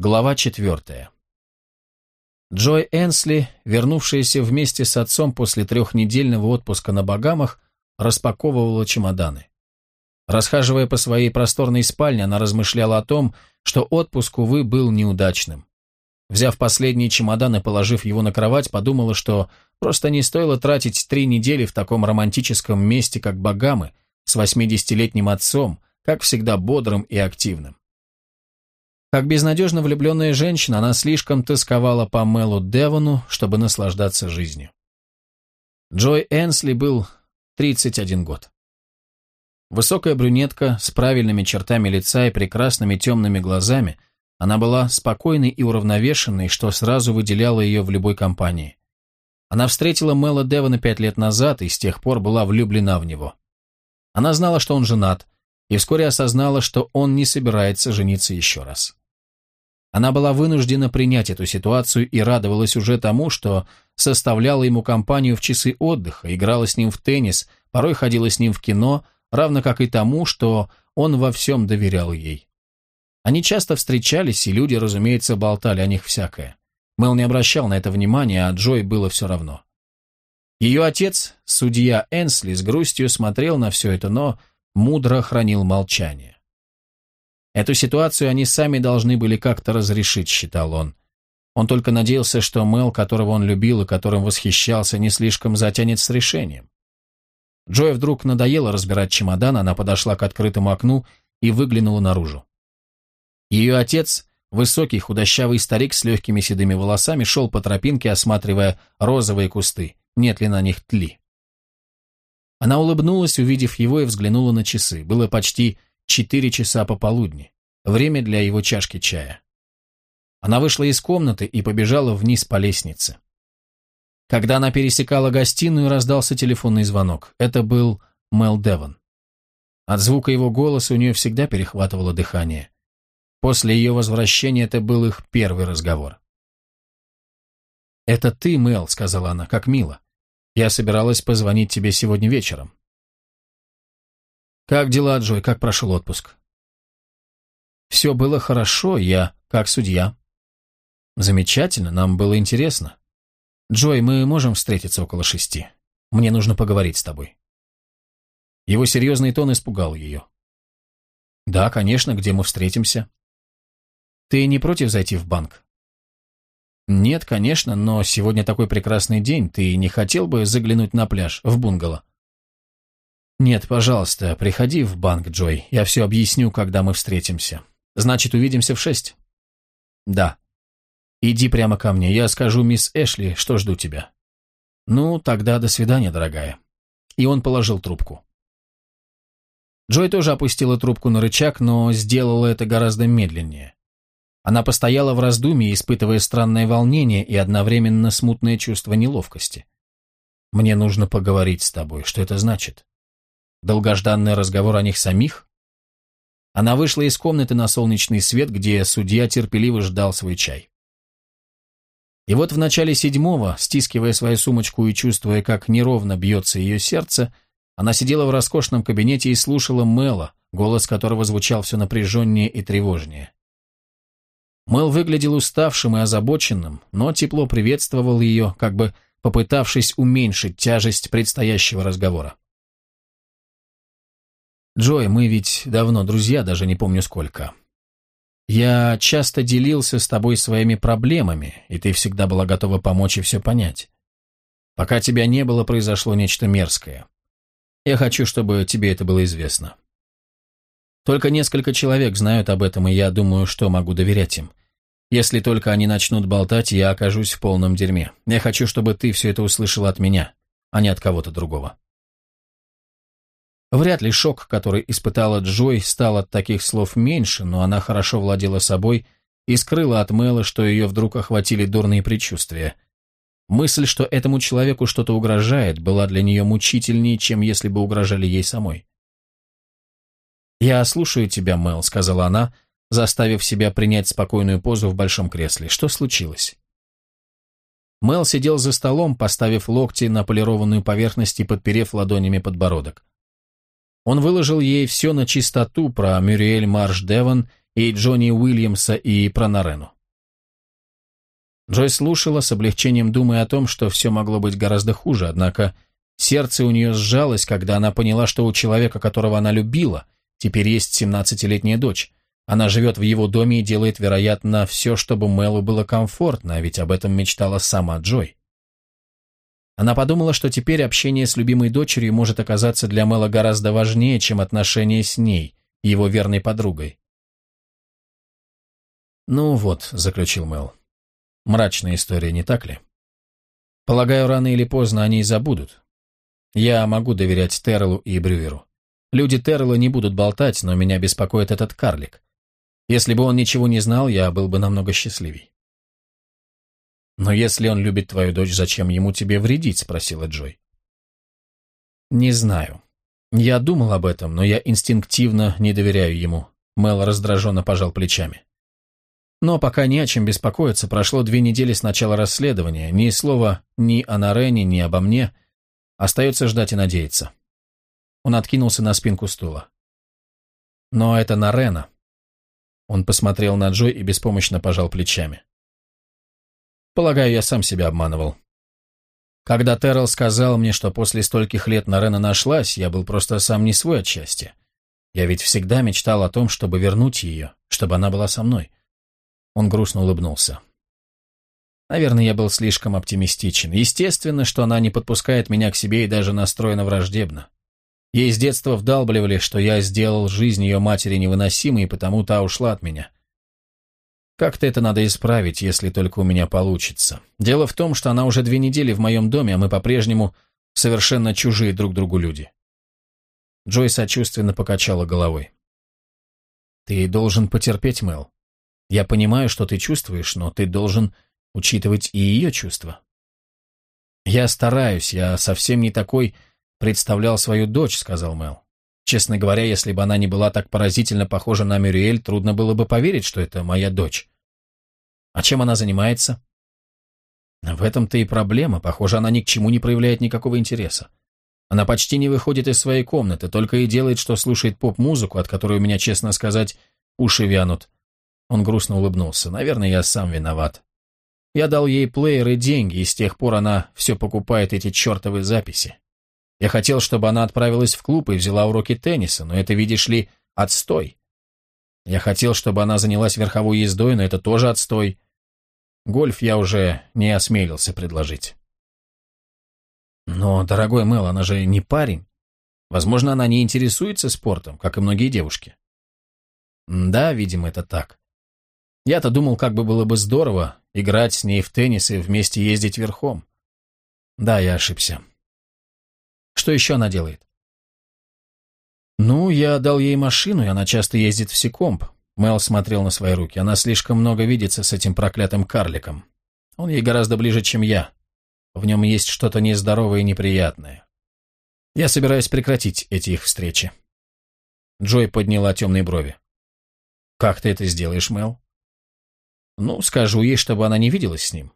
Глава четвертая. Джой Энсли, вернувшаяся вместе с отцом после трехнедельного отпуска на Багамах, распаковывала чемоданы. Расхаживая по своей просторной спальне, она размышляла о том, что отпуск, увы, был неудачным. Взяв последний чемодан и положив его на кровать, подумала, что просто не стоило тратить три недели в таком романтическом месте, как Багамы, с 80-летним отцом, как всегда бодрым и активным. Как безнадежно влюбленная женщина, она слишком тосковала по Мелу Девону, чтобы наслаждаться жизнью. Джой Энсли был 31 год. Высокая брюнетка с правильными чертами лица и прекрасными темными глазами, она была спокойной и уравновешенной, что сразу выделяло ее в любой компании. Она встретила Мэла Девона пять лет назад и с тех пор была влюблена в него. Она знала, что он женат, и вскоре осознала, что он не собирается жениться еще раз. Она была вынуждена принять эту ситуацию и радовалась уже тому, что составляла ему компанию в часы отдыха, играла с ним в теннис, порой ходила с ним в кино – равно как и тому, что он во всем доверял ей. Они часто встречались, и люди, разумеется, болтали о них всякое. Мэл не обращал на это внимания, а Джой было все равно. Ее отец, судья Энсли, с грустью смотрел на все это, но мудро хранил молчание. Эту ситуацию они сами должны были как-то разрешить, считал он. Он только надеялся, что Мэл, которого он любил и которым восхищался, не слишком затянет с решением. Джой вдруг надоело разбирать чемодан, она подошла к открытому окну и выглянула наружу. Ее отец, высокий худощавый старик с легкими седыми волосами, шел по тропинке, осматривая розовые кусты, нет ли на них тли. Она улыбнулась, увидев его, и взглянула на часы. Было почти четыре часа пополудни. Время для его чашки чая. Она вышла из комнаты и побежала вниз по лестнице. Когда она пересекала гостиную, раздался телефонный звонок. Это был Мел Девон. От звука его голоса у нее всегда перехватывало дыхание. После ее возвращения это был их первый разговор. «Это ты, Мел», — сказала она, — «как мило. Я собиралась позвонить тебе сегодня вечером». «Как дела, Джой? Как прошел отпуск?» «Все было хорошо, я как судья». «Замечательно, нам было интересно. «Джой, мы можем встретиться около шести? Мне нужно поговорить с тобой». Его серьезный тон испугал ее. «Да, конечно, где мы встретимся?» «Ты не против зайти в банк?» «Нет, конечно, но сегодня такой прекрасный день. Ты не хотел бы заглянуть на пляж, в бунгало?» «Нет, пожалуйста, приходи в банк, Джой. Я все объясню, когда мы встретимся. Значит, увидимся в шесть?» «Да». Иди прямо ко мне, я скажу мисс Эшли, что жду тебя. Ну, тогда до свидания, дорогая. И он положил трубку. Джой тоже опустила трубку на рычаг, но сделала это гораздо медленнее. Она постояла в раздумье, испытывая странное волнение и одновременно смутное чувство неловкости. «Мне нужно поговорить с тобой. Что это значит? Долгожданный разговор о них самих?» Она вышла из комнаты на солнечный свет, где судья терпеливо ждал свой чай. И вот в начале седьмого, стискивая свою сумочку и чувствуя, как неровно бьется ее сердце, она сидела в роскошном кабинете и слушала Мэла, голос которого звучал все напряженнее и тревожнее. Мэл выглядел уставшим и озабоченным, но тепло приветствовал ее, как бы попытавшись уменьшить тяжесть предстоящего разговора. «Джой, мы ведь давно друзья, даже не помню сколько. Я часто делился с тобой своими проблемами, и ты всегда была готова помочь и все понять. Пока тебя не было, произошло нечто мерзкое. Я хочу, чтобы тебе это было известно. Только несколько человек знают об этом, и я думаю, что могу доверять им. Если только они начнут болтать, я окажусь в полном дерьме. Я хочу, чтобы ты все это услышал от меня, а не от кого-то другого. Вряд ли шок, который испытала Джой, стал от таких слов меньше, но она хорошо владела собой и скрыла от Мэла, что ее вдруг охватили дурные предчувствия. Мысль, что этому человеку что-то угрожает, была для нее мучительнее, чем если бы угрожали ей самой. «Я слушаю тебя, Мэл», — сказала она, заставив себя принять спокойную позу в большом кресле. «Что случилось?» Мэл сидел за столом, поставив локти на полированную поверхность и подперев ладонями подбородок. Он выложил ей все на чистоту про Мюриэль Марш Девон и Джонни Уильямса, и про Нарену. Джой слушала, с облегчением думая о том, что все могло быть гораздо хуже, однако сердце у нее сжалось, когда она поняла, что у человека, которого она любила, теперь есть 17-летняя дочь. Она живет в его доме и делает, вероятно, все, чтобы Мэлу было комфортно, а ведь об этом мечтала сама Джой. Она подумала, что теперь общение с любимой дочерью может оказаться для Мэла гораздо важнее, чем отношения с ней, его верной подругой. «Ну вот», — заключил Мэл, — «мрачная история, не так ли? Полагаю, рано или поздно они и забудут. Я могу доверять Террелу и Брюеру. Люди Террела не будут болтать, но меня беспокоит этот карлик. Если бы он ничего не знал, я был бы намного счастливей. «Но если он любит твою дочь, зачем ему тебе вредить?» — спросила Джой. «Не знаю. Я думал об этом, но я инстинктивно не доверяю ему». Мел раздраженно пожал плечами. Но пока не о чем беспокоиться, прошло две недели с начала расследования, ни слова ни о Нарене, ни обо мне. Остается ждать и надеяться. Он откинулся на спинку стула. Но это Нарена. Он посмотрел на Джой и беспомощно пожал плечами. Полагаю, я сам себя обманывал. Когда Террell сказал мне, что после стольких лет Нарена нашлась, я был просто сам не свой от счастья. Я ведь всегда мечтал о том, чтобы вернуть ее, чтобы она была со мной. Он грустно улыбнулся. Наверное, я был слишком оптимистичен. Естественно, что она не подпускает меня к себе и даже настроена враждебно. Ей с детства вдалбливали, что я сделал жизнь ее матери невыносимой, и потому та ушла от меня. Как-то это надо исправить, если только у меня получится. Дело в том, что она уже две недели в моем доме, а мы по-прежнему совершенно чужие друг другу люди. Джой сочувственно покачала головой. Ты должен потерпеть, Мэл. Я понимаю, что ты чувствуешь, но ты должен учитывать и ее чувства. Я стараюсь, я совсем не такой представлял свою дочь, сказал Мэл. Честно говоря, если бы она не была так поразительно похожа на Мюриэль, трудно было бы поверить, что это моя дочь. А чем она занимается? В этом-то и проблема. Похоже, она ни к чему не проявляет никакого интереса. Она почти не выходит из своей комнаты, только и делает, что слушает поп-музыку, от которой у меня, честно сказать, уши вянут. Он грустно улыбнулся. Наверное, я сам виноват. Я дал ей плеер и деньги, и с тех пор она все покупает эти чертовы записи. Я хотел, чтобы она отправилась в клуб и взяла уроки тенниса, но это, видишь ли, отстой. Я хотел, чтобы она занялась верховой ездой, но это тоже отстой. Гольф я уже не осмелился предложить. Но, дорогой Мэл, она же не парень. Возможно, она не интересуется спортом, как и многие девушки. Да, видимо, это так. Я-то думал, как бы было бы здорово играть с ней в теннис и вместе ездить верхом. Да, я ошибся. Что еще она делает? Ну, я дал ей машину, и она часто ездит в Секомп. Мел смотрел на свои руки. Она слишком много видится с этим проклятым карликом. Он ей гораздо ближе, чем я. В нем есть что-то нездоровое и неприятное. Я собираюсь прекратить эти их встречи. Джой подняла темные брови. «Как ты это сделаешь, Мел?» «Ну, скажу ей, чтобы она не виделась с ним».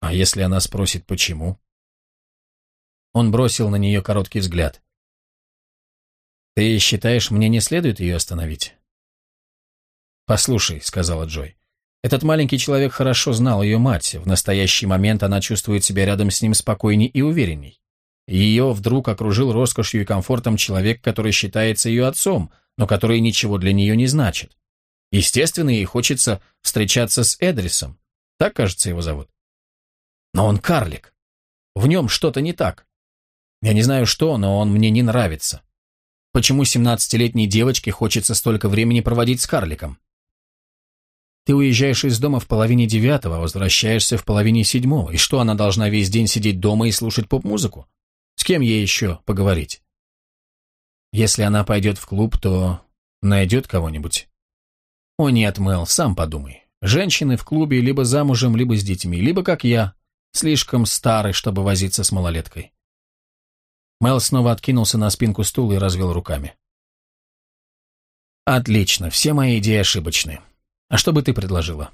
«А если она спросит, почему?» Он бросил на нее короткий взгляд. «Ты считаешь, мне не следует ее остановить?» «Послушай», — сказала Джой, — «этот маленький человек хорошо знал ее мать. В настоящий момент она чувствует себя рядом с ним спокойней и уверенней. Ее вдруг окружил роскошью и комфортом человек, который считается ее отцом, но который ничего для нее не значит. Естественно, ей хочется встречаться с Эдрисом. Так, кажется, его зовут. Но он карлик. В нем что-то не так. Я не знаю что, но он мне не нравится. Почему семнадцатилетней девочке хочется столько времени проводить с карликом? Ты уезжаешь из дома в половине девятого, а возвращаешься в половине седьмого. И что, она должна весь день сидеть дома и слушать поп-музыку? С кем ей еще поговорить? Если она пойдет в клуб, то найдет кого-нибудь. О нет, Мэл, сам подумай. Женщины в клубе либо замужем, либо с детьми, либо, как я, слишком старый, чтобы возиться с малолеткой. Мэл снова откинулся на спинку стула и развел руками. «Отлично, все мои идеи ошибочны. А что бы ты предложила?»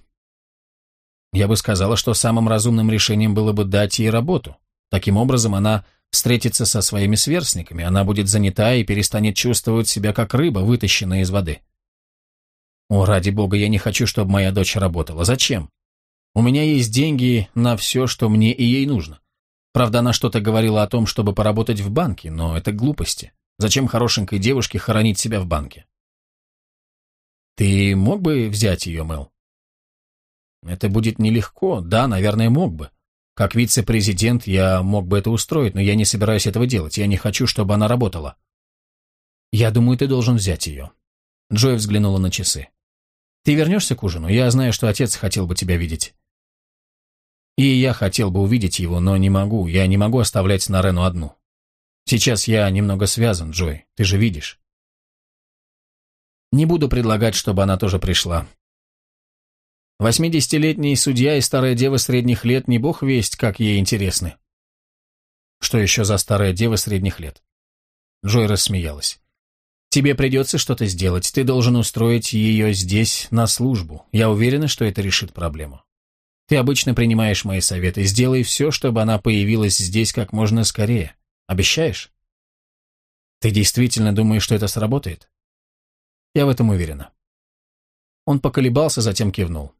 «Я бы сказала, что самым разумным решением было бы дать ей работу. Таким образом, она встретится со своими сверстниками, она будет занята и перестанет чувствовать себя как рыба, вытащенная из воды». О, ради бога, я не хочу, чтобы моя дочь работала. Зачем? У меня есть деньги на все, что мне и ей нужно. Правда, она что-то говорила о том, чтобы поработать в банке, но это глупости. Зачем хорошенькой девушке хоронить себя в банке? Ты мог бы взять ее, Мэл? Это будет нелегко. Да, наверное, мог бы. Как вице-президент я мог бы это устроить, но я не собираюсь этого делать. Я не хочу, чтобы она работала. Я думаю, ты должен взять ее. Джой взглянула на часы. Ты вернешься к ужину? Я знаю, что отец хотел бы тебя видеть. И я хотел бы увидеть его, но не могу. Я не могу оставлять Нарену одну. Сейчас я немного связан, Джой. Ты же видишь. Не буду предлагать, чтобы она тоже пришла. Восьмидесятилетний судья и старая дева средних лет не бог весть, как ей интересны. Что еще за старая дева средних лет? Джой рассмеялась. Тебе придется что-то сделать. Ты должен устроить ее здесь на службу. Я уверена, что это решит проблему. Ты обычно принимаешь мои советы. Сделай все, чтобы она появилась здесь как можно скорее. Обещаешь? Ты действительно думаешь, что это сработает? Я в этом уверена. Он поколебался, затем кивнул.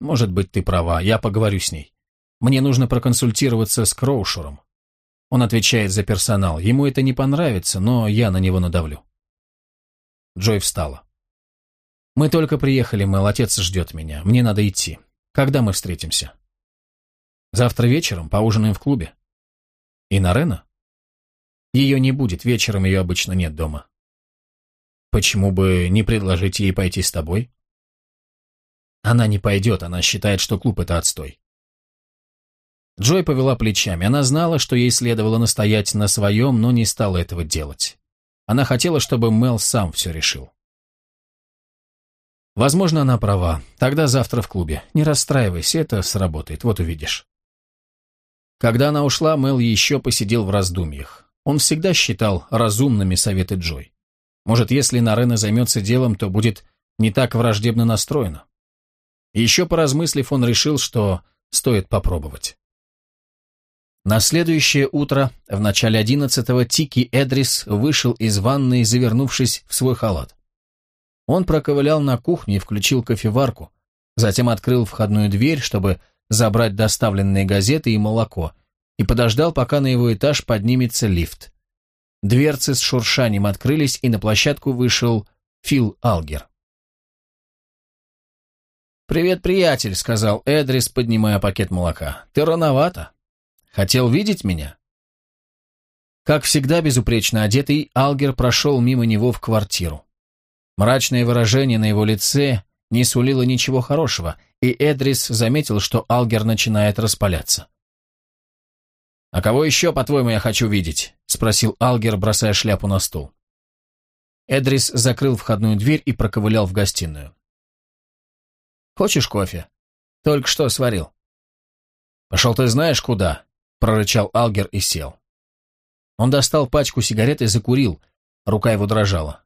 Может быть, ты права, я поговорю с ней. Мне нужно проконсультироваться с Кроушером. Он отвечает за персонал. Ему это не понравится, но я на него надавлю. Джой встала. «Мы только приехали, Мэл, отец ждет меня. Мне надо идти. Когда мы встретимся?» «Завтра вечером поужинаем в клубе». «И Нарена?» «Ее не будет, вечером ее обычно нет дома». «Почему бы не предложить ей пойти с тобой?» Она не пойдет, она считает, что клуб — это отстой. Джой повела плечами. Она знала, что ей следовало настоять на своем, но не стала этого делать. Она хотела, чтобы Мел сам все решил. Возможно, она права. Тогда завтра в клубе. Не расстраивайся, это сработает, вот увидишь. Когда она ушла, Мел еще посидел в раздумьях. Он всегда считал разумными советы Джой. Может, если Нарена займется делом, то будет не так враждебно настроена. Еще поразмыслив, он решил, что стоит попробовать. На следующее утро, в начале одиннадцатого, Тики Эдрис вышел из ванной, завернувшись в свой халат. Он проковылял на кухню и включил кофеварку, затем открыл входную дверь, чтобы забрать доставленные газеты и молоко, и подождал, пока на его этаж поднимется лифт. Дверцы с шуршанием открылись, и на площадку вышел Фил Алгер. «Привет, приятель», — сказал Эдрис, поднимая пакет молока. «Ты рановато. Хотел видеть меня?» Как всегда безупречно одетый, Алгер прошел мимо него в квартиру. Мрачное выражение на его лице не сулило ничего хорошего, и Эдрис заметил, что Алгер начинает распаляться. «А кого еще, по-твоему, я хочу видеть?» — спросил Алгер, бросая шляпу на стол. Эдрис закрыл входную дверь и проковылял в гостиную. Хочешь кофе? Только что сварил. Пошел ты знаешь куда, прорычал Алгер и сел. Он достал пачку сигарет и закурил, рука его дрожала.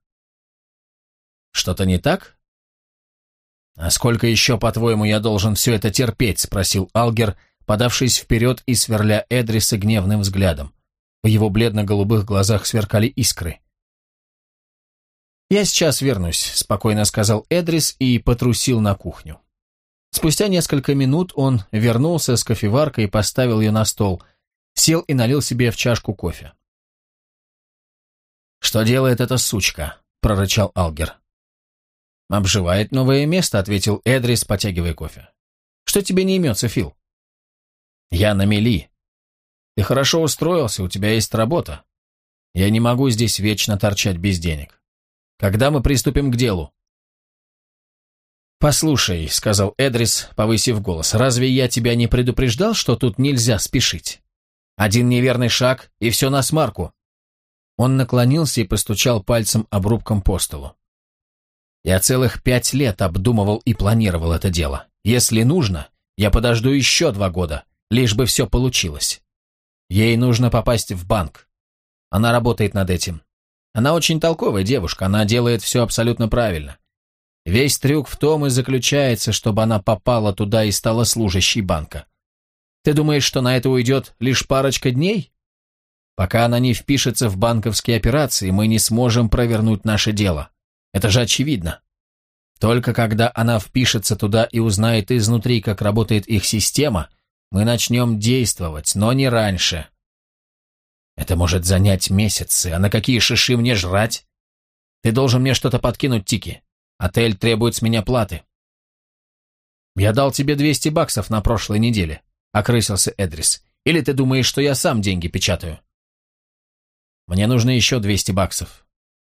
Что-то не так? А сколько еще, по-твоему, я должен все это терпеть? спросил Алгер, подавшись вперед и сверля Эдриса гневным взглядом. В его бледно-голубых глазах сверкали искры. «Я сейчас вернусь», — спокойно сказал Эдрис и потрусил на кухню. Спустя несколько минут он вернулся с кофеваркой и поставил ее на стол, сел и налил себе в чашку кофе. «Что делает эта сучка?» — прорычал Алгер. «Обживает новое место», — ответил Эдрис, потягивая кофе. «Что тебе не имется, Фил?» «Я на мели. Ты хорошо устроился, у тебя есть работа. Я не могу здесь вечно торчать без денег. Когда мы приступим к делу?» «Послушай», — сказал Эдрис, повысив голос, — «разве я тебя не предупреждал, что тут нельзя спешить? Один неверный шаг, и все на смарку». Он наклонился и постучал пальцем обрубком по столу. «Я целых пять лет обдумывал и планировал это дело. Если нужно, я подожду еще два года, лишь бы все получилось. Ей нужно попасть в банк. Она работает над этим. Она очень толковая девушка, она делает все абсолютно правильно. Весь трюк в том и заключается, чтобы она попала туда и стала служащей банка. Ты думаешь, что на это уйдет лишь парочка дней? Пока она не впишется в банковские операции, мы не сможем провернуть наше дело. Это же очевидно. Только когда она впишется туда и узнает изнутри, как работает их система, мы начнем действовать, но не раньше. Это может занять месяцы, а на какие шиши мне жрать? Ты должен мне что-то подкинуть, Тики. Отель требует с меня платы. Я дал тебе 200 баксов на прошлой неделе, окрысился Эдрис. Или ты думаешь, что я сам деньги печатаю? Мне нужно еще 200 баксов.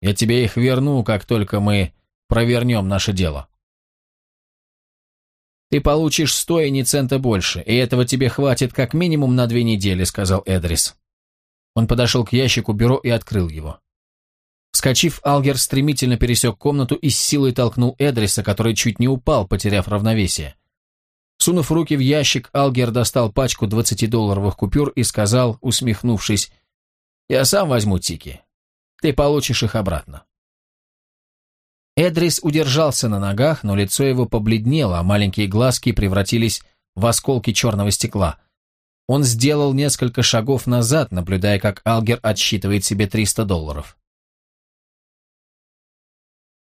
Я тебе их верну, как только мы провернем наше дело. «Ты получишь сто и ни цента больше, и этого тебе хватит как минимум на две недели», — сказал Эдрис. Он подошел к ящику бюро и открыл его. Вскочив, Алгер стремительно пересек комнату и с силой толкнул Эдриса, который чуть не упал, потеряв равновесие. Сунув руки в ящик, Алгер достал пачку 20-долларовых купюр и сказал, усмехнувшись, «Я сам возьму тики. Ты получишь их обратно». Эдрис удержался на ногах, но лицо его побледнело, а маленькие глазки превратились в осколки черного стекла. Он сделал несколько шагов назад, наблюдая, как Алгер отсчитывает себе 300 долларов.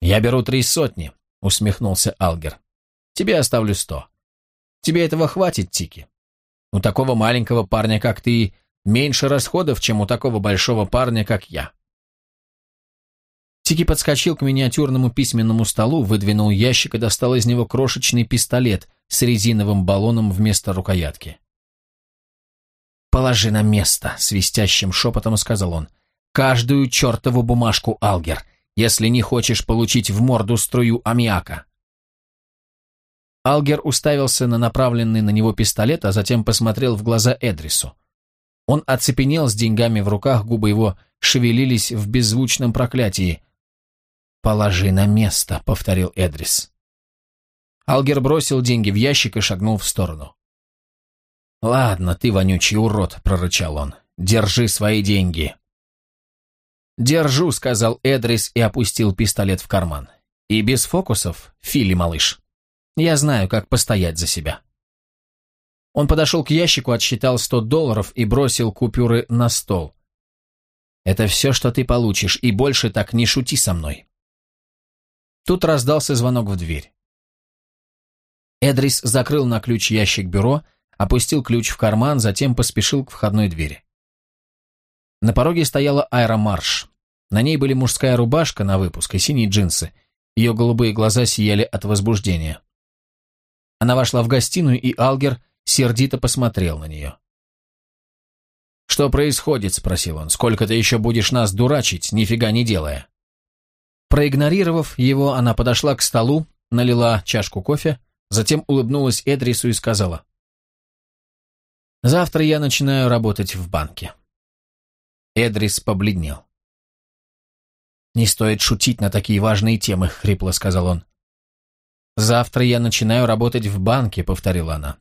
«Я беру три сотни», — усмехнулся Алгер. «Тебе оставлю сто. Тебе этого хватит, Тики. У такого маленького парня, как ты, меньше расходов, чем у такого большого парня, как я». Тики подскочил к миниатюрному письменному столу, выдвинул ящик и достал из него крошечный пистолет с резиновым баллоном вместо рукоятки. «Положи на место», — свистящим шепотом сказал он. «Каждую чертову бумажку, Алгер, если не хочешь получить в морду струю аммиака». Алгер уставился на направленный на него пистолет, а затем посмотрел в глаза Эдрису. Он оцепенел с деньгами в руках, губы его шевелились в беззвучном проклятии. «Положи на место», — повторил Эдрис. Алгер бросил деньги в ящик и шагнул в сторону. «Ладно, ты вонючий урод», — прорычал он. «Держи свои деньги». «Держу», — сказал Эдрис и опустил пистолет в карман. «И без фокусов, Фили, малыш. Я знаю, как постоять за себя». Он подошел к ящику, отсчитал сто долларов и бросил купюры на стол. «Это все, что ты получишь, и больше так не шути со мной». Тут раздался звонок в дверь. Эдрис закрыл на ключ ящик бюро, опустил ключ в карман, затем поспешил к входной двери. На пороге стояла Айра Марш. На ней были мужская рубашка на выпуск и синие джинсы. Ее голубые глаза сияли от возбуждения. Она вошла в гостиную, и Алгер сердито посмотрел на нее. «Что происходит?» — спросил он. «Сколько ты еще будешь нас дурачить, нифига не делая?» Проигнорировав его, она подошла к столу, налила чашку кофе, затем улыбнулась Эдрису и сказала. «Завтра я начинаю работать в банке». Эдрис побледнел. «Не стоит шутить на такие важные темы», — хрипло сказал он. «Завтра я начинаю работать в банке», — повторила она.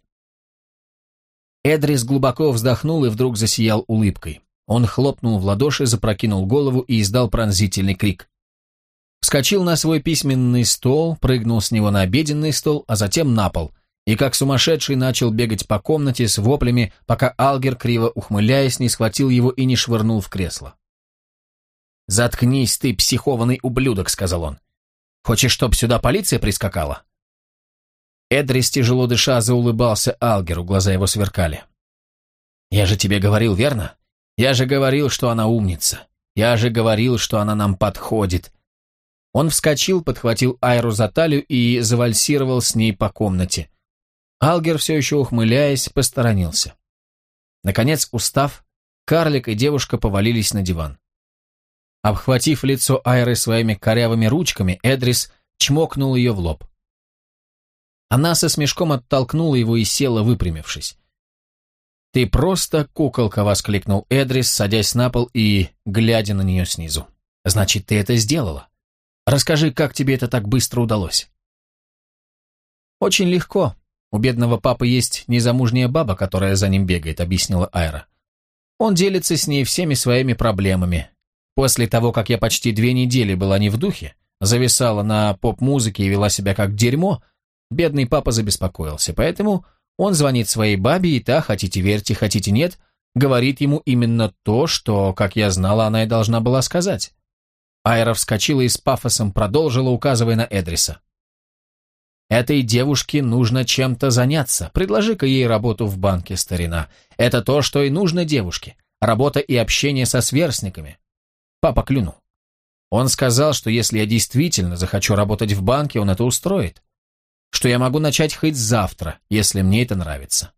Эдрис глубоко вздохнул и вдруг засиял улыбкой. Он хлопнул в ладоши, запрокинул голову и издал пронзительный крик. Вскочил на свой письменный стол, прыгнул с него на обеденный стол, а затем на пол, и как сумасшедший начал бегать по комнате с воплями, пока Алгер, криво ухмыляясь, не схватил его и не швырнул в кресло. «Заткнись ты, психованный ублюдок», — сказал он. «Хочешь, чтоб сюда полиция прискакала?» Эдрис, тяжело дыша, заулыбался Алгеру, глаза его сверкали. «Я же тебе говорил, верно? Я же говорил, что она умница. Я же говорил, что она нам подходит. Он вскочил, подхватил Айру за талию и завальсировал с ней по комнате. Алгер, все еще ухмыляясь, посторонился. Наконец, устав, карлик и девушка повалились на диван. Обхватив лицо Айры своими корявыми ручками, Эдрис чмокнул ее в лоб. Она со смешком оттолкнула его и села, выпрямившись. «Ты просто куколка!» — воскликнул Эдрис, садясь на пол и глядя на нее снизу. «Значит, ты это сделала?» Расскажи, как тебе это так быстро удалось?» «Очень легко. У бедного папы есть незамужняя баба, которая за ним бегает», — объяснила Айра. «Он делится с ней всеми своими проблемами. После того, как я почти две недели была не в духе, зависала на поп-музыке и вела себя как дерьмо, бедный папа забеспокоился, поэтому он звонит своей бабе, и та, хотите верьте, хотите нет, говорит ему именно то, что, как я знала, она и должна была сказать. Айра вскочила и с пафосом продолжила, указывая на Эдриса. Этой девушке нужно чем-то заняться. Предложи-ка ей работу в банке, старина. Это то, что и нужно девушке. Работа и общение со сверстниками. Папа клюнул. Он сказал, что если я действительно захочу работать в банке, он это устроит. Что я могу начать хоть завтра, если мне это нравится.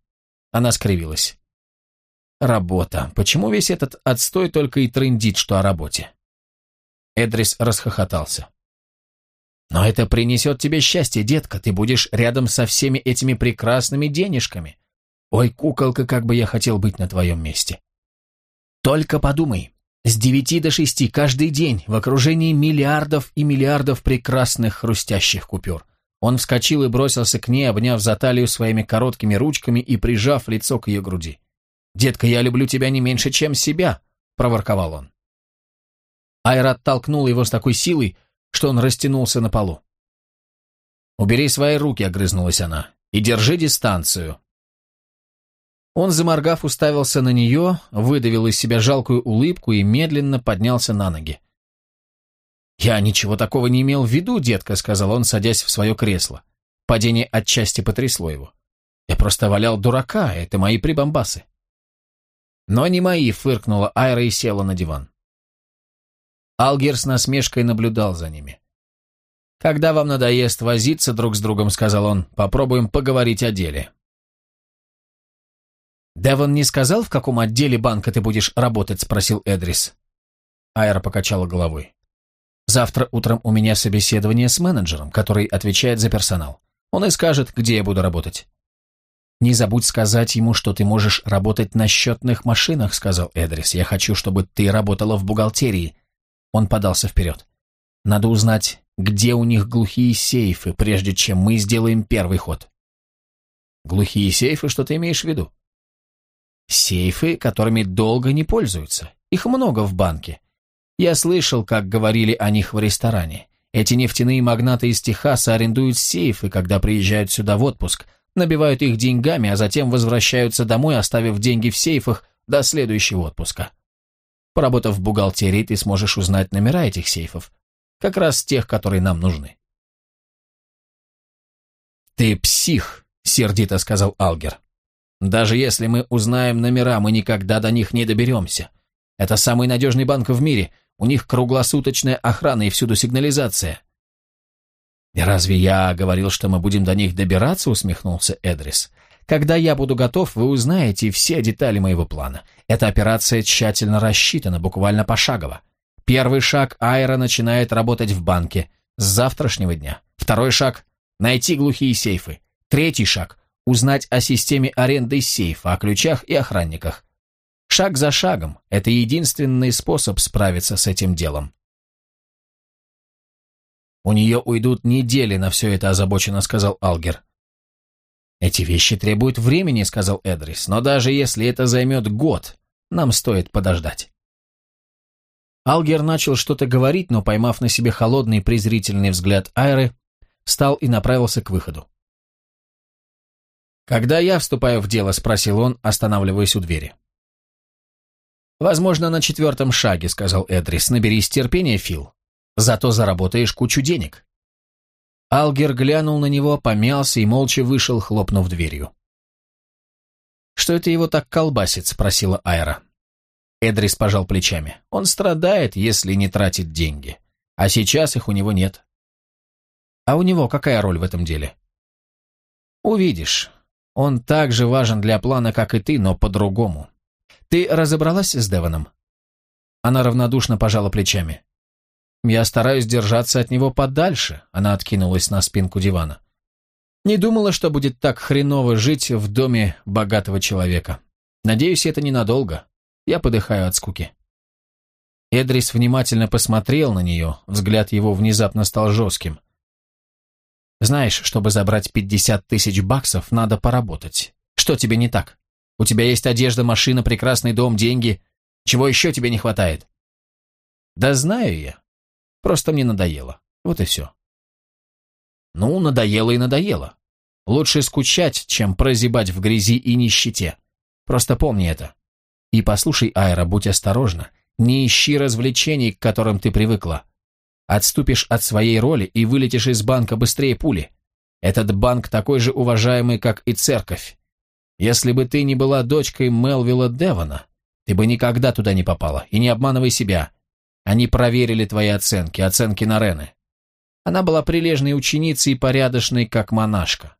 Она скривилась. Работа. Почему весь этот отстой только и трындит, что о работе? Эдрис расхохотался. Но это принесет тебе счастье, детка, ты будешь рядом со всеми этими прекрасными денежками. Ой, куколка, как бы я хотел быть на твоем месте. Только подумай, с девяти до шести каждый день в окружении миллиардов и миллиардов прекрасных хрустящих купюр. Он вскочил и бросился к ней, обняв за талию своими короткими ручками и прижав лицо к ее груди. «Детка, я люблю тебя не меньше, чем себя», — проворковал он. Айра оттолкнула его с такой силой, что он растянулся на полу. «Убери свои руки», — огрызнулась она, — «и держи дистанцию». Он, заморгав, уставился на нее, выдавил из себя жалкую улыбку и медленно поднялся на ноги. «Я ничего такого не имел в виду, детка», — сказал он, садясь в свое кресло. Падение отчасти потрясло его. «Я просто валял дурака, это мои прибамбасы». «Но не мои», — фыркнула Айра и села на диван. Алгер с насмешкой наблюдал за ними. «Когда вам надоест возиться друг с другом», — сказал он, — «попробуем поговорить о деле». «Девон не сказал, в каком отделе банка ты будешь работать?» — спросил Эдрис. Айра покачала головой. «Завтра утром у меня собеседование с менеджером, который отвечает за персонал. Он и скажет, где я буду работать». «Не забудь сказать ему, что ты можешь работать на счетных машинах», — сказал Эдрис. «Я хочу, чтобы ты работала в бухгалтерии, он подался вперед. Надо узнать, где у них глухие сейфы, прежде чем мы сделаем первый ход. Глухие сейфы, что ты имеешь в виду? Сейфы, которыми долго не пользуются. Их много в банке. Я слышал, как говорили о них в ресторане. Эти нефтяные магнаты из Техаса арендуют сейфы, когда приезжают сюда в отпуск, набивают их деньгами, а затем возвращаются домой, оставив деньги в сейфах до следующего отпуска. Поработав в бухгалтерии, ты сможешь узнать номера этих сейфов. Как раз тех, которые нам нужны. «Ты псих», — сердито сказал Алгер. «Даже если мы узнаем номера, мы никогда до них не доберемся. Это самый надежный банк в мире. У них круглосуточная охрана и всюду сигнализация». «Разве я говорил, что мы будем до них добираться?» — усмехнулся Эдрис. Когда я буду готов, вы узнаете все детали моего плана. Эта операция тщательно рассчитана, буквально пошагово. Первый шаг Айра начинает работать в банке с завтрашнего дня. Второй шаг – найти глухие сейфы. Третий шаг – узнать о системе аренды сейфа, о ключах и охранниках. Шаг за шагом – это единственный способ справиться с этим делом. «У нее уйдут недели на все это озабоченно», – сказал Алгер. «Эти вещи требуют времени», — сказал Эдрис, «но даже если это займет год, нам стоит подождать». Алгер начал что-то говорить, но, поймав на себе холодный презрительный взгляд Айры, встал и направился к выходу. «Когда я вступаю в дело?» — спросил он, останавливаясь у двери. «Возможно, на четвертом шаге», — сказал Эдрис. «Наберись терпения, Фил. Зато заработаешь кучу денег». Алгер глянул на него, помялся и молча вышел, хлопнув дверью. «Что это его так колбасит?» — спросила Айра. Эдрис пожал плечами. «Он страдает, если не тратит деньги. А сейчас их у него нет». «А у него какая роль в этом деле?» «Увидишь. Он так же важен для плана, как и ты, но по-другому. Ты разобралась с Девоном?» Она равнодушно пожала плечами. Я стараюсь держаться от него подальше, она откинулась на спинку дивана. Не думала, что будет так хреново жить в доме богатого человека. Надеюсь, это ненадолго. Я подыхаю от скуки. Эдрис внимательно посмотрел на нее, взгляд его внезапно стал жестким. «Знаешь, чтобы забрать пятьдесят тысяч баксов, надо поработать. Что тебе не так? У тебя есть одежда, машина, прекрасный дом, деньги. Чего еще тебе не хватает?» «Да знаю я. Просто мне надоело. Вот и все. Ну, надоело и надоело. Лучше скучать, чем прозябать в грязи и нищете. Просто помни это. И послушай, Айра, будь осторожна. Не ищи развлечений, к которым ты привыкла. Отступишь от своей роли и вылетишь из банка быстрее пули. Этот банк такой же уважаемый, как и церковь. Если бы ты не была дочкой Мелвилла Девона, ты бы никогда туда не попала. И не обманывай себя. Они проверили твои оценки, оценки Нарены. Она была прилежной ученицей и порядочной, как монашка.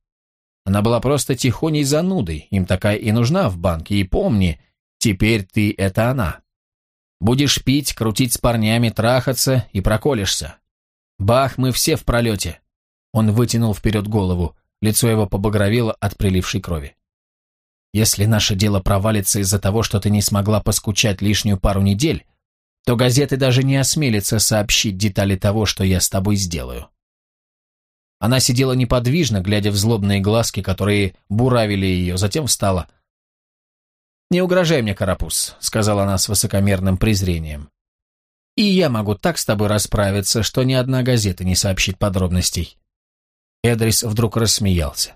Она была просто тихоней занудой, им такая и нужна в банке. И помни, теперь ты — это она. Будешь пить, крутить с парнями, трахаться и проколешься. Бах, мы все в пролете. Он вытянул вперед голову, лицо его побагровело от прилившей крови. Если наше дело провалится из-за того, что ты не смогла поскучать лишнюю пару недель, то газеты даже не осмелятся сообщить детали того, что я с тобой сделаю. Она сидела неподвижно, глядя в злобные глазки, которые буравили ее, затем встала. «Не угрожай мне, Карапуз», — сказала она с высокомерным презрением. «И я могу так с тобой расправиться, что ни одна газета не сообщит подробностей». Эдрис вдруг рассмеялся.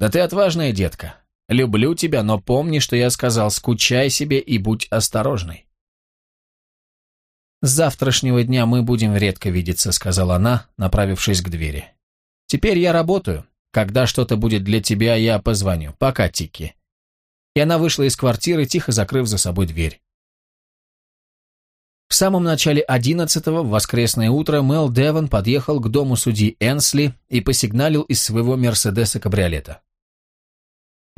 «Да ты отважная детка. Люблю тебя, но помни, что я сказал, скучай себе и будь осторожной». «С завтрашнего дня мы будем редко видеться», — сказала она, направившись к двери. «Теперь я работаю. Когда что-то будет для тебя, я позвоню. Пока, Тики». И она вышла из квартиры, тихо закрыв за собой дверь. В самом начале одиннадцатого, в воскресное утро, Мел Девон подъехал к дому судьи Энсли и посигналил из своего Мерседеса-кабриолета.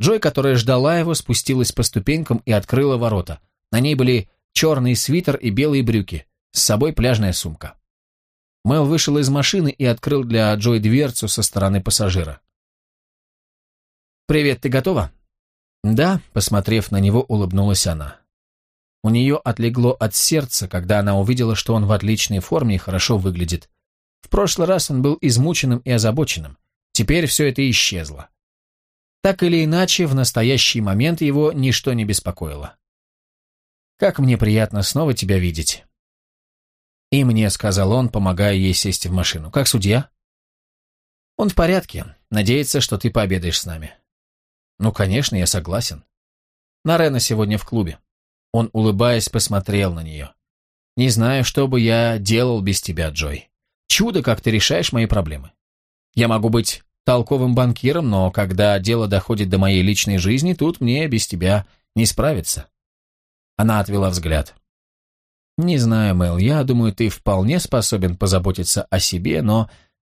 Джой, которая ждала его, спустилась по ступенькам и открыла ворота. На ней были черный свитер и белые брюки. С собой пляжная сумка. Мэл вышел из машины и открыл для Джой дверцу со стороны пассажира. «Привет, ты готова?» «Да», — посмотрев на него, улыбнулась она. У нее отлегло от сердца, когда она увидела, что он в отличной форме и хорошо выглядит. В прошлый раз он был измученным и озабоченным. Теперь все это исчезло. Так или иначе, в настоящий момент его ничто не беспокоило. «Как мне приятно снова тебя видеть». «И мне», — сказал он, помогая ей сесть в машину. «Как судья?» «Он в порядке. Надеется, что ты пообедаешь с нами». «Ну, конечно, я согласен». «Нарена сегодня в клубе». Он, улыбаясь, посмотрел на нее. «Не знаю, что бы я делал без тебя, Джой. Чудо, как ты решаешь мои проблемы. Я могу быть толковым банкиром, но когда дело доходит до моей личной жизни, тут мне без тебя не справиться». Она отвела взгляд. «Не знаю, Мэл, я думаю, ты вполне способен позаботиться о себе, но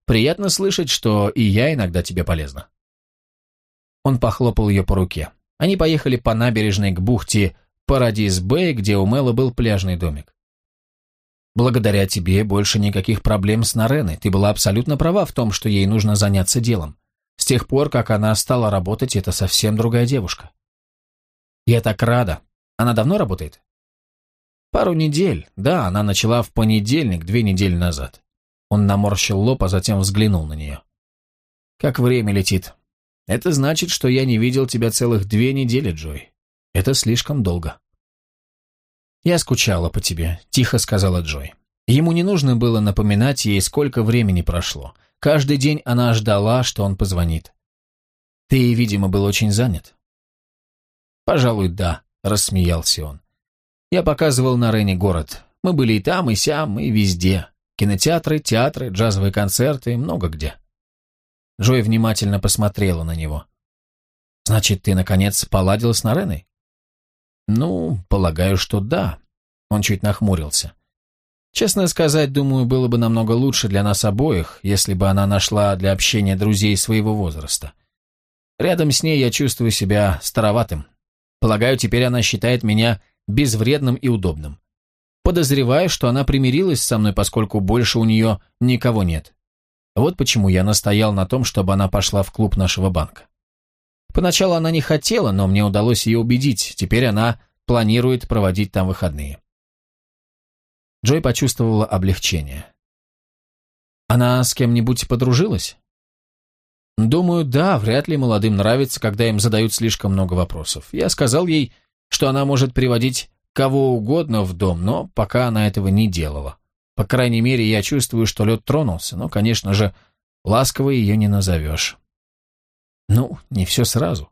приятно слышать, что и я иногда тебе полезна». Он похлопал ее по руке. Они поехали по набережной к бухте Парадис-Бэй, где у Мэла был пляжный домик. «Благодаря тебе больше никаких проблем с Нареной. Ты была абсолютно права в том, что ей нужно заняться делом. С тех пор, как она стала работать, это совсем другая девушка». «Я так рада. Она давно работает?» Пару недель. Да, она начала в понедельник, две недели назад. Он наморщил лоб, а затем взглянул на нее. Как время летит. Это значит, что я не видел тебя целых две недели, Джой. Это слишком долго. Я скучала по тебе, тихо сказала Джой. Ему не нужно было напоминать ей, сколько времени прошло. Каждый день она ждала, что он позвонит. Ты, видимо, был очень занят. Пожалуй, да, рассмеялся он. Я показывал на Рене город. Мы были и там, и сям, и везде. Кинотеатры, театры, джазовые концерты, много где. Джой внимательно посмотрела на него. «Значит, ты, наконец, поладил с Нареной?» «Ну, полагаю, что да». Он чуть нахмурился. «Честно сказать, думаю, было бы намного лучше для нас обоих, если бы она нашла для общения друзей своего возраста. Рядом с ней я чувствую себя староватым. Полагаю, теперь она считает меня безвредным и удобным. Подозреваю, что она примирилась со мной, поскольку больше у нее никого нет. Вот почему я настоял на том, чтобы она пошла в клуб нашего банка. Поначалу она не хотела, но мне удалось ее убедить. Теперь она планирует проводить там выходные. Джой почувствовала облегчение. Она с кем-нибудь подружилась? Думаю, да, вряд ли молодым нравится, когда им задают слишком много вопросов. Я сказал ей, что она может приводить кого угодно в дом, но пока она этого не делала. По крайней мере, я чувствую, что лед тронулся, но, конечно же, ласково ее не назовешь. Ну, не все сразу.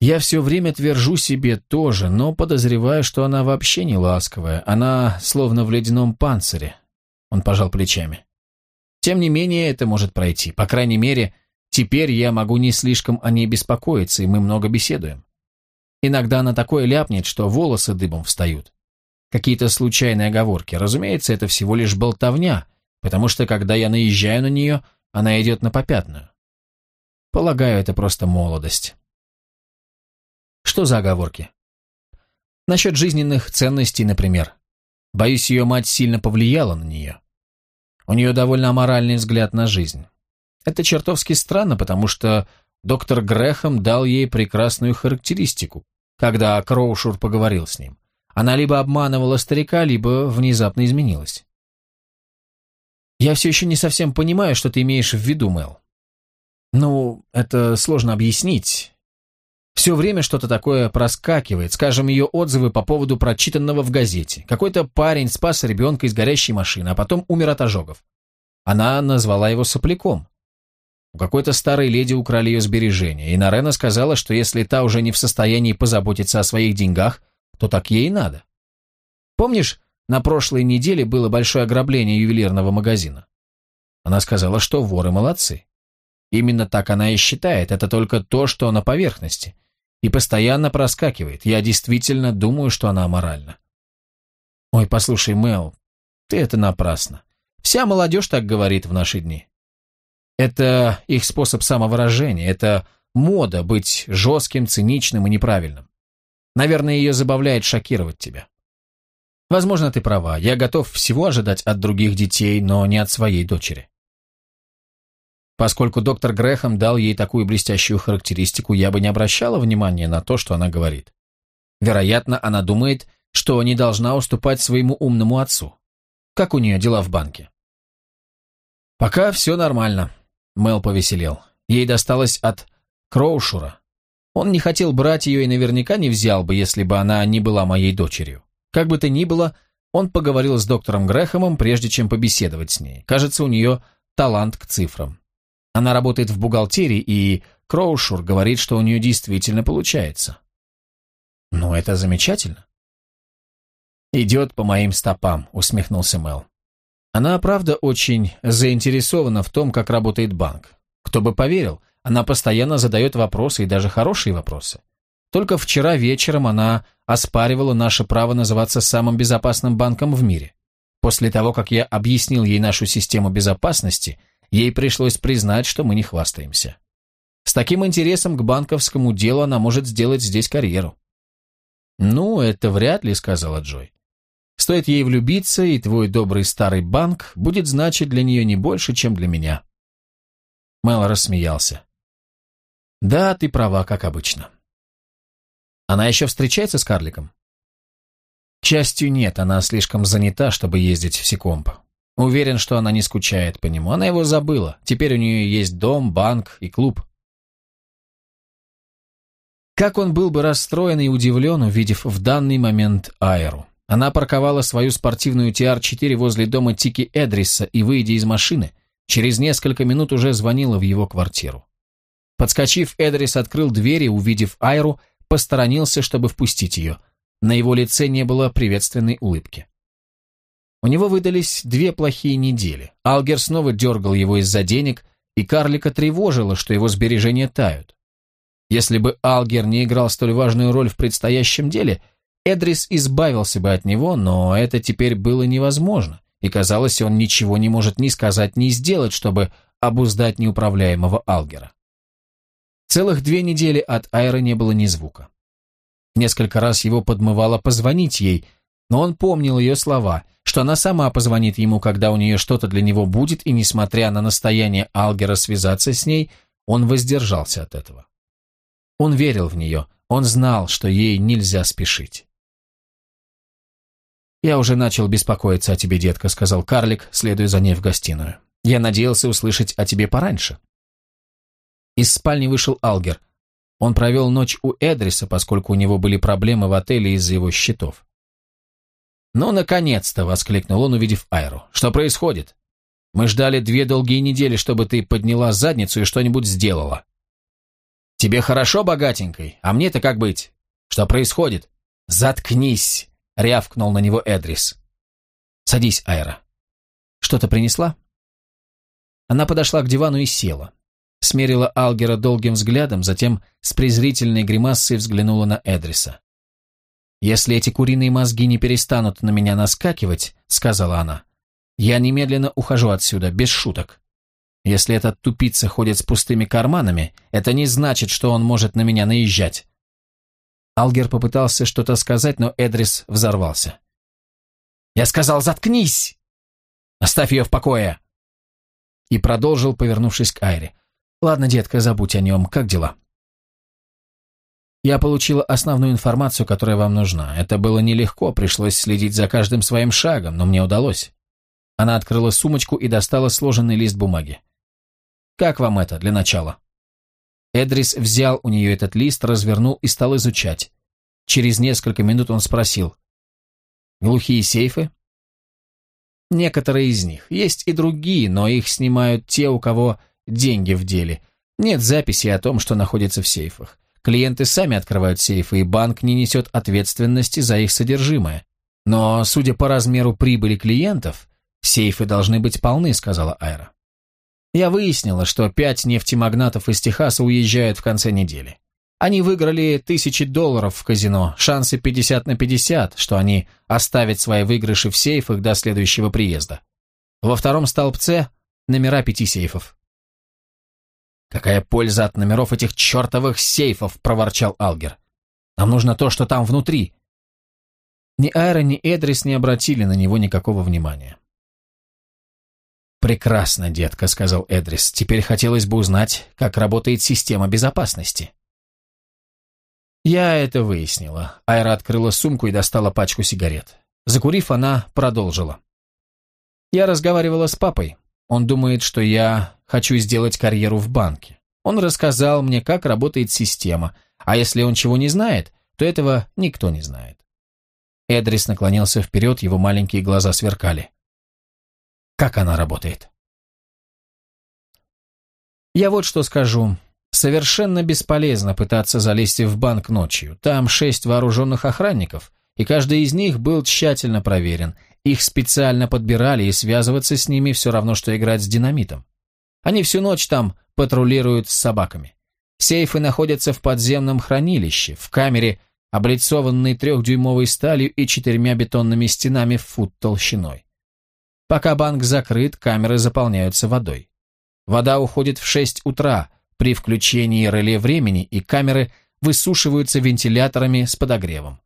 Я все время твержу себе тоже, но подозреваю, что она вообще не ласковая. Она словно в ледяном панцире. Он пожал плечами. Тем не менее, это может пройти. По крайней мере, теперь я могу не слишком о ней беспокоиться, и мы много беседуем. Иногда она такое ляпнет, что волосы дыбом встают. Какие-то случайные оговорки. Разумеется, это всего лишь болтовня, потому что, когда я наезжаю на нее, она идет на попятную. Полагаю, это просто молодость. Что за оговорки? Насчет жизненных ценностей, например. Боюсь, ее мать сильно повлияла на нее. У нее довольно аморальный взгляд на жизнь. Это чертовски странно, потому что доктор Грэхэм дал ей прекрасную характеристику, когда Кроушур поговорил с ним. Она либо обманывала старика, либо внезапно изменилась. «Я все еще не совсем понимаю, что ты имеешь в виду, Мэл». «Ну, это сложно объяснить. Все время что-то такое проскакивает, скажем, ее отзывы по поводу прочитанного в газете. Какой-то парень спас ребенка из горящей машины, а потом умер от ожогов. Она назвала его сопляком. У какой-то старой леди украли ее сбережения, и Нарена сказала, что если та уже не в состоянии позаботиться о своих деньгах, то так ей и надо. Помнишь, на прошлой неделе было большое ограбление ювелирного магазина? Она сказала, что воры молодцы. Именно так она и считает, это только то, что на поверхности и постоянно проскакивает. Я действительно думаю, что она аморальна. Ой, послушай, Мэл, ты это напрасно. Вся молодежь так говорит в наши дни. Это их способ самовыражения, это мода быть жестким, циничным и неправильным. Наверное, ее забавляет шокировать тебя. Возможно, ты права, я готов всего ожидать от других детей, но не от своей дочери. Поскольку доктор Грэхэм дал ей такую блестящую характеристику, я бы не обращала внимания на то, что она говорит. Вероятно, она думает, что не должна уступать своему умному отцу. Как у нее дела в банке? Пока все нормально. Мел повеселел. Ей досталось от Кроушура. Он не хотел брать ее и наверняка не взял бы, если бы она не была моей дочерью. Как бы то ни было, он поговорил с доктором Грэхэмом, прежде чем побеседовать с ней. Кажется, у нее талант к цифрам. Она работает в бухгалтерии, и Кроушур говорит, что у нее действительно получается. Ну, это замечательно. «Идет по моим стопам», — усмехнулся Мел. Она, правда, очень заинтересована в том, как работает банк. Кто бы поверил, она постоянно задает вопросы, и даже хорошие вопросы. Только вчера вечером она оспаривала наше право называться самым безопасным банком в мире. После того, как я объяснил ей нашу систему безопасности — Ей пришлось признать, что мы не хвастаемся. С таким интересом к банковскому делу она может сделать здесь карьеру. «Ну, это вряд ли», — сказала Джой. «Стоит ей влюбиться, и твой добрый старый банк будет значить для нее не больше, чем для меня». Мэл рассмеялся. «Да, ты права, как обычно». «Она еще встречается с карликом?» «К счастью, нет, она слишком занята, чтобы ездить в Секомп. Уверен, что она не скучает по нему. Она его забыла. Теперь у нее есть дом, банк и клуб. Как он был бы расстроен и удивлен, увидев в данный момент Айру. Она парковала свою спортивную TR-4 возле дома Тики Эдриса и, выйдя из машины, через несколько минут уже звонила в его квартиру. Подскочив, Эдрис открыл дверь и, увидев Айру, посторонился, чтобы впустить ее. На его лице не было приветственной улыбки. У него выдались две плохие недели. Алгер снова дергал его из-за денег, и карлика тревожило, что его сбережения тают. Если бы Алгер не играл столь важную роль в предстоящем деле, Эдрис избавился бы от него, но это теперь было невозможно, и казалось, он ничего не может ни сказать, ни сделать, чтобы обуздать неуправляемого Алгера. Целых две недели от Айры не было ни звука. Несколько раз его подмывало позвонить ей, но он помнил ее слова, что она сама позвонит ему, когда у нее что-то для него будет, и, несмотря на настояние Алгера связаться с ней, он воздержался от этого. Он верил в нее, он знал, что ей нельзя спешить. «Я уже начал беспокоиться о тебе, детка», — сказал карлик, следуя за ней в гостиную. «Я надеялся услышать о тебе пораньше». Из спальни вышел Алгер. Он провел ночь у Эдриса, поскольку у него были проблемы в отеле из-за его счетов. «Ну, наконец-то!» — воскликнул он, увидев Айру. «Что происходит? Мы ждали две долгие недели, чтобы ты подняла задницу и что-нибудь сделала. Тебе хорошо, богатенькой, а мне-то как быть? Что происходит? Заткнись!» — рявкнул на него Эдрис. «Садись, Айра. Что-то принесла?» Она подошла к дивану и села. Смерила Алгера долгим взглядом, затем с презрительной гримасой взглянула на Эдриса. «Если эти куриные мозги не перестанут на меня наскакивать», — сказала она, — «я немедленно ухожу отсюда, без шуток. Если этот тупица ходит с пустыми карманами, это не значит, что он может на меня наезжать». Алгер попытался что-то сказать, но Эдрис взорвался. «Я сказал, заткнись! Оставь ее в покое!» И продолжил, повернувшись к Айре. «Ладно, детка, забудь о нем. Как дела?» Я получила основную информацию, которая вам нужна. Это было нелегко, пришлось следить за каждым своим шагом, но мне удалось. Она открыла сумочку и достала сложенный лист бумаги. Как вам это для начала? Эдрис взял у нее этот лист, развернул и стал изучать. Через несколько минут он спросил. Глухие сейфы? Некоторые из них. Есть и другие, но их снимают те, у кого деньги в деле. Нет записи о том, что находится в сейфах. Клиенты сами открывают сейфы, и банк не несет ответственности за их содержимое. Но, судя по размеру прибыли клиентов, сейфы должны быть полны, сказала Айра. Я выяснила, что пять нефтемагнатов из Техаса уезжают в конце недели. Они выиграли тысячи долларов в казино, шансы 50 на 50, что они оставят свои выигрыши в сейфах до следующего приезда. Во втором столбце номера пяти сейфов. «Какая польза от номеров этих чертовых сейфов?» – проворчал Алгер. «Нам нужно то, что там внутри». Ни Айра, ни Эдрис не обратили на него никакого внимания. «Прекрасно, детка», — сказал Эдрис. «Теперь хотелось бы узнать, как работает система безопасности». Я это выяснила. Айра открыла сумку и достала пачку сигарет. Закурив, она продолжила. Я разговаривала с папой. Он думает, что я хочу сделать карьеру в банке. Он рассказал мне, как работает система, а если он чего не знает, то этого никто не знает. Эдрис наклонился вперед, его маленькие глаза сверкали. Как она работает? Я вот что скажу. Совершенно бесполезно пытаться залезть в банк ночью. Там шесть вооруженных охранников, и каждый из них был тщательно проверен. Их специально подбирали, и связываться с ними все равно, что играть с динамитом. Они всю ночь там патрулируют с собаками. Сейфы находятся в подземном хранилище, в камере, облицованной трехдюймовой сталью и четырьмя бетонными стенами в фут толщиной. Пока банк закрыт, камеры заполняются водой. Вода уходит в 6 утра при включении реле времени, и камеры высушиваются вентиляторами с подогревом.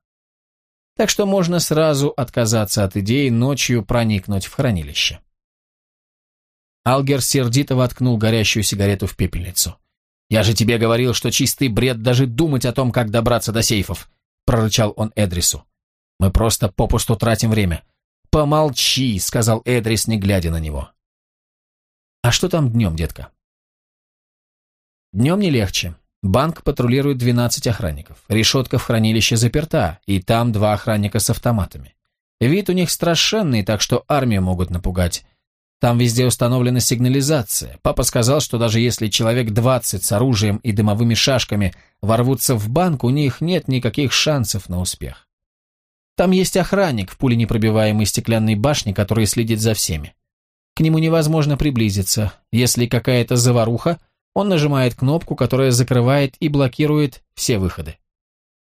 Так что можно сразу отказаться от идеи ночью проникнуть в хранилище. Алгер сердито воткнул горящую сигарету в пепельницу. «Я же тебе говорил, что чистый бред даже думать о том, как добраться до сейфов», прорычал он Эдрису. «Мы просто попусту тратим время». «Помолчи», — сказал Эдрис, не глядя на него. «А что там днем, детка?» «Днем не легче. Банк патрулирует 12 охранников. Решетка в хранилище заперта, и там два охранника с автоматами. Вид у них страшенный, так что армию могут напугать. Там везде установлена сигнализация. Папа сказал, что даже если человек 20 с оружием и дымовыми шашками ворвутся в банк, у них нет никаких шансов на успех. Там есть охранник в пуленепробиваемой стеклянной башне, который следит за всеми. К нему невозможно приблизиться. Если какая-то заваруха, он нажимает кнопку, которая закрывает и блокирует все выходы.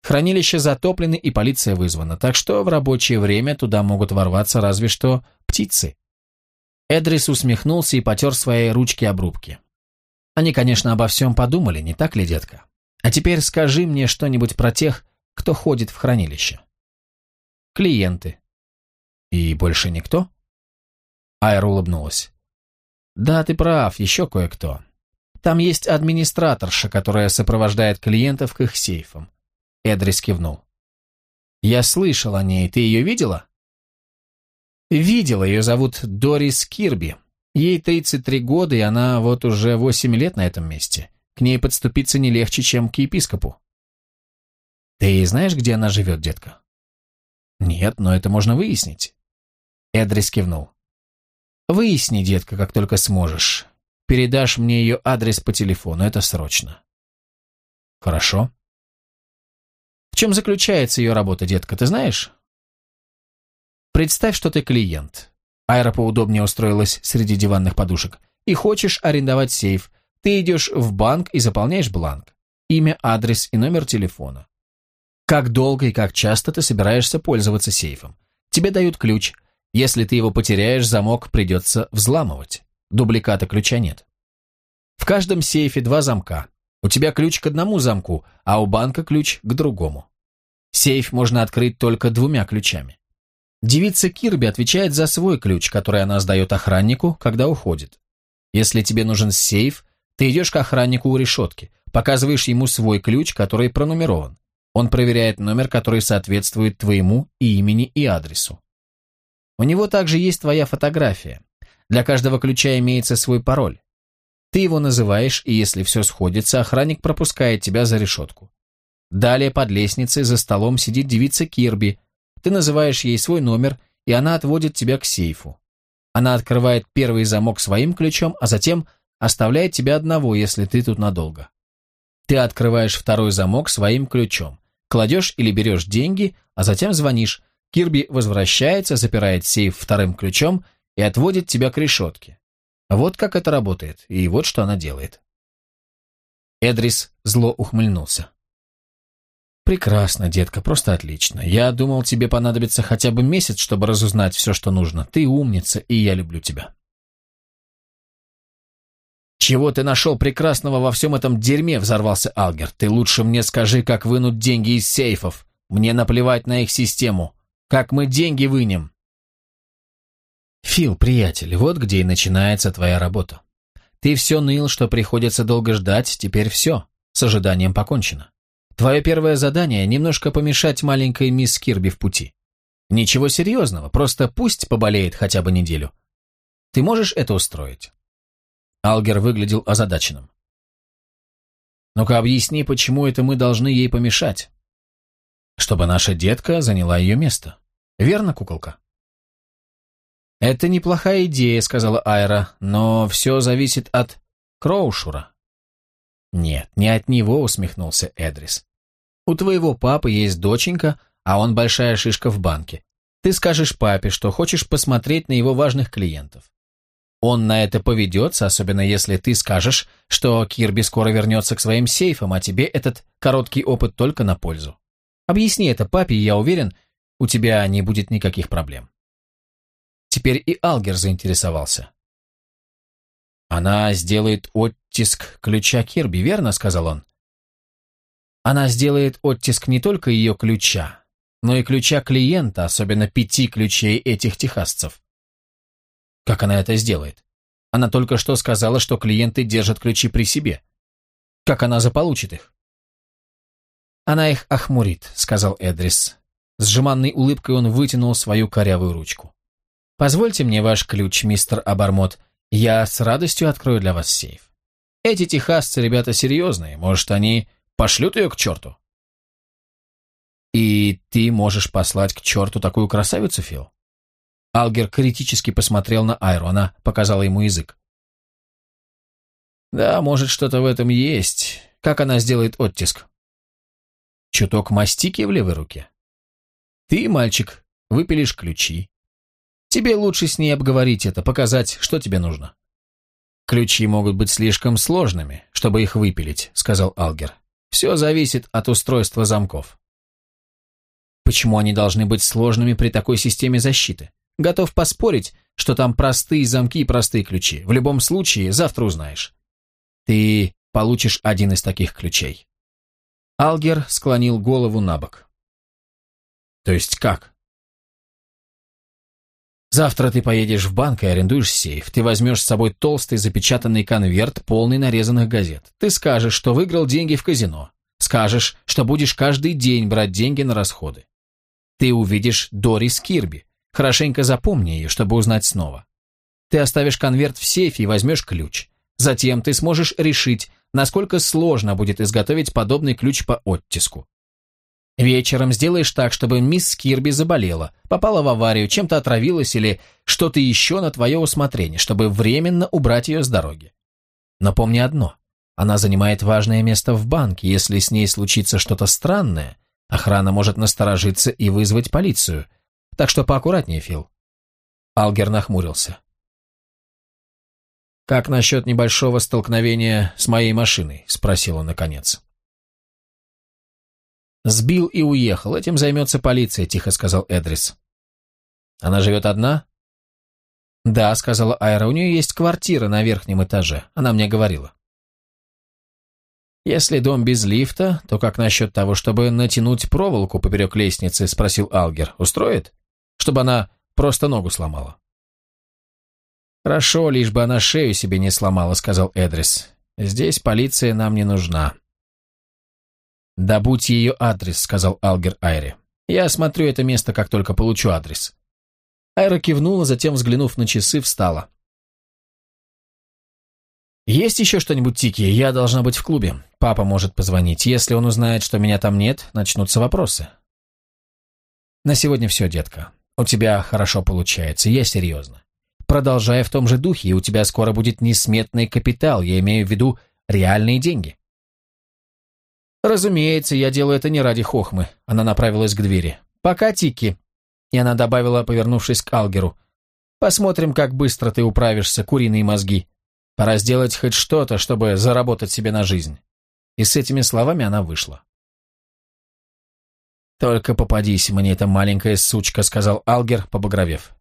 Хранилище затоплены и полиция вызвана, так что в рабочее время туда могут ворваться разве что птицы. Эдрис усмехнулся и потер своей ручки обрубки. Они, конечно, обо всем подумали, не так ли, детка? А теперь скажи мне что-нибудь про тех, кто ходит в хранилище. Клиенты. И больше никто? Айра улыбнулась. Да, ты прав, еще кое-кто. Там есть администраторша, которая сопровождает клиентов к их сейфам. Эдрис кивнул. Я слышал о ней, ты ее видела? Видела, ее зовут Дорис Кирби. Ей 33 года, и она вот уже 8 лет на этом месте. К ней подступиться не легче, чем к епископу. Ты знаешь, где она живет, детка? Нет, но это можно выяснить. Эдрис кивнул. Выясни, детка, как только сможешь. Передашь мне ее адрес по телефону, это срочно. Хорошо. В чем заключается ее работа, детка, ты знаешь? Представь, что ты клиент. Айра поудобнее устроилась среди диванных подушек. и хочешь арендовать сейф. Ты идешь в банк и заполняешь бланк. Имя, адрес и номер телефона. Как долго и как часто ты собираешься пользоваться сейфом. Тебе дают ключ. Если ты его потеряешь, замок придется взламывать. Дубликата ключа нет. В каждом сейфе два замка. У тебя ключ к одному замку, а у банка ключ к другому. Сейф можно открыть только двумя ключами. Девица Кирби отвечает за свой ключ, который она сдает охраннику, когда уходит. Если тебе нужен сейф, ты идешь к охраннику у решетки, показываешь ему свой ключ, который пронумерован. Он проверяет номер, который соответствует твоему имени и адресу. У него также есть твоя фотография. Для каждого ключа имеется свой пароль. Ты его называешь, и если все сходится, охранник пропускает тебя за решетку. Далее под лестницей за столом сидит девица Кирби. Ты называешь ей свой номер, и она отводит тебя к сейфу. Она открывает первый замок своим ключом, а затем оставляет тебя одного, если ты тут надолго. Ты открываешь второй замок своим ключом, кладешь или берешь деньги, а затем звонишь. Кирби возвращается, запирает сейф вторым ключом и отводит тебя к решетке. Вот как это работает, и вот что она делает. Эдрис зло ухмыльнулся. «Прекрасно, детка, просто отлично. Я думал, тебе понадобится хотя бы месяц, чтобы разузнать все, что нужно. Ты умница, и я люблю тебя». «Чего ты нашел прекрасного во всем этом дерьме?» — взорвался Алгер. «Ты лучше мне скажи, как вынуть деньги из сейфов. Мне наплевать на их систему. Как мы деньги вынем?» «Фил, приятель, вот где и начинается твоя работа. Ты все ныл, что приходится долго ждать, теперь все. С ожиданием покончено. Твое первое задание – немножко помешать маленькой мисс Кирби в пути. Ничего серьезного, просто пусть поболеет хотя бы неделю. Ты можешь это устроить?» Алгер выглядел озадаченным. «Ну-ка объясни, почему это мы должны ей помешать?» «Чтобы наша детка заняла ее место. Верно, куколка?» «Это неплохая идея», — сказала Айра, — «но все зависит от Кроушура». «Нет, не от него», — усмехнулся Эдрис. У твоего папы есть доченька, а он большая шишка в банке. Ты скажешь папе, что хочешь посмотреть на его важных клиентов. Он на это поведется, особенно если ты скажешь, что Кирби скоро вернется к своим сейфам, а тебе этот короткий опыт только на пользу. Объясни это папе, и я уверен, у тебя не будет никаких проблем. Теперь и Алгер заинтересовался. «Она сделает оттиск ключа Кирби, верно?» — сказал он. Она сделает оттиск не только ее ключа, но и ключа клиента, особенно пяти ключей этих техасцев. Как она это сделает? Она только что сказала, что клиенты держат ключи при себе. Как она заполучит их? Она их охмурит, сказал Эдрис. С жеманной улыбкой он вытянул свою корявую ручку. «Позвольте мне ваш ключ, мистер Абармот. Я с радостью открою для вас сейф. Эти техасцы ребята серьезные, может, они Пошлют ее к черту. И ты можешь послать к черту такую красавицу, Фил? Алгер критически посмотрел на Айру, она показала ему язык. Да, может, что-то в этом есть. Как она сделает оттиск? Чуток мастики в левой руке. Ты, мальчик, выпилишь ключи. Тебе лучше с ней обговорить это, показать, что тебе нужно. Ключи могут быть слишком сложными, чтобы их выпилить, сказал Алгер. Все зависит от устройства замков. Почему они должны быть сложными при такой системе защиты? Готов поспорить, что там простые замки и простые ключи. В любом случае, завтра узнаешь. Ты получишь один из таких ключей. Алгер склонил голову на бок. То есть как? Завтра ты поедешь в банк и арендуешь сейф. Ты возьмешь с собой толстый запечатанный конверт, полный нарезанных газет. Ты скажешь, что выиграл деньги в казино. Скажешь, что будешь каждый день брать деньги на расходы. Ты увидишь Дорис Кирби. Хорошенько запомни ее, чтобы узнать снова. Ты оставишь конверт в сейфе и возьмешь ключ. Затем ты сможешь решить, насколько сложно будет изготовить подобный ключ по оттиску. Вечером сделаешь так, чтобы мисс Кирби заболела, попала в аварию, чем-то отравилась или что-то еще на твое усмотрение, чтобы временно убрать ее с дороги. Но помни одно. Она занимает важное место в банке. Если с ней случится что-то странное, охрана может насторожиться и вызвать полицию. Так что поаккуратнее, Фил. Алгер нахмурился. «Как насчет небольшого столкновения с моей машиной?» – спросил он наконец. «Сбил и уехал. Этим займется полиция», – тихо сказал Эдрис. «Она живет одна?» «Да», — сказала Айра, — «у нее есть квартира на верхнем этаже. Она мне говорила». «Если дом без лифта, то как насчет того, чтобы натянуть проволоку поперек лестницы?» — спросил Алгер. «Устроит? Чтобы она просто ногу сломала». «Хорошо, лишь бы она шею себе не сломала», — сказал Эдрис. «Здесь полиция нам не нужна». «Добудь ее адрес», — сказал Алгер Айре. «Я осмотрю это место, как только получу адрес». Айра кивнула, затем, взглянув на часы, встала. «Есть еще что-нибудь, Тики? Я должна быть в клубе. Папа может позвонить. Если он узнает, что меня там нет, начнутся вопросы». «На сегодня все, детка. У тебя хорошо получается, я серьезно. Продолжай в том же духе, и у тебя скоро будет несметный капитал, я имею в виду реальные деньги». «Разумеется, я делаю это не ради хохмы», — она направилась к двери. «Пока, Тики. И она добавила, повернувшись к Алгеру, «Посмотрим, как быстро ты управишься, куриные мозги. Пора сделать хоть что-то, чтобы заработать себе на жизнь». И с этими словами она вышла. «Только попадись мне эта маленькая сучка», — сказал Алгер, побагровев.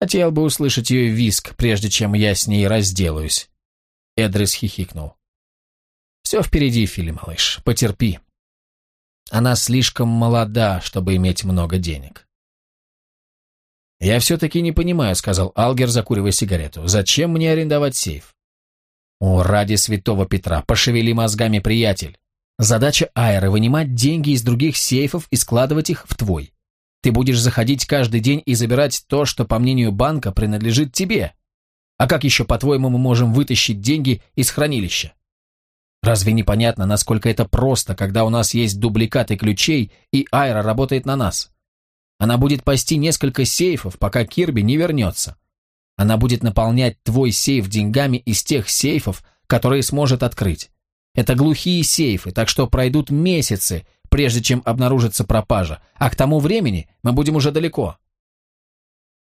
«Хотел бы услышать ее виск, прежде чем я с ней разделаюсь». Эдрис хихикнул. «Все впереди, Фили, малыш, потерпи. Она слишком молода, чтобы иметь много денег». «Я все-таки не понимаю», — сказал Алгер, закуривая сигарету. «Зачем мне арендовать сейф?» «О, ради святого Петра, пошевели мозгами, приятель. Задача Айры — вынимать деньги из других сейфов и складывать их в твой. Ты будешь заходить каждый день и забирать то, что, по мнению банка, принадлежит тебе. А как еще, по-твоему, мы можем вытащить деньги из хранилища? Разве непонятно, насколько это просто, когда у нас есть дубликаты ключей, и Айра работает на нас? Она будет пасти несколько сейфов, пока Кирби не вернется. Она будет наполнять твой сейф деньгами из тех сейфов, которые сможет открыть. Это глухие сейфы, так что пройдут месяцы, прежде чем обнаружится пропажа, а к тому времени мы будем уже далеко.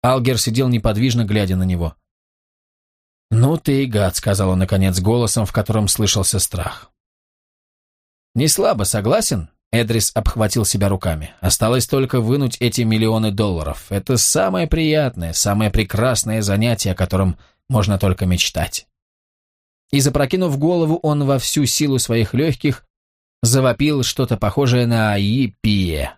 Алгер сидел неподвижно, глядя на него. «Ну ты и гад», — сказала наконец голосом, в котором слышался страх. «Не слабо, согласен?» Эдрис обхватил себя руками. Осталось только вынуть эти миллионы долларов. Это самое приятное, самое прекрасное занятие, о котором можно только мечтать. И запрокинув голову, он во всю силу своих легких завопил что-то похожее на «Ипие».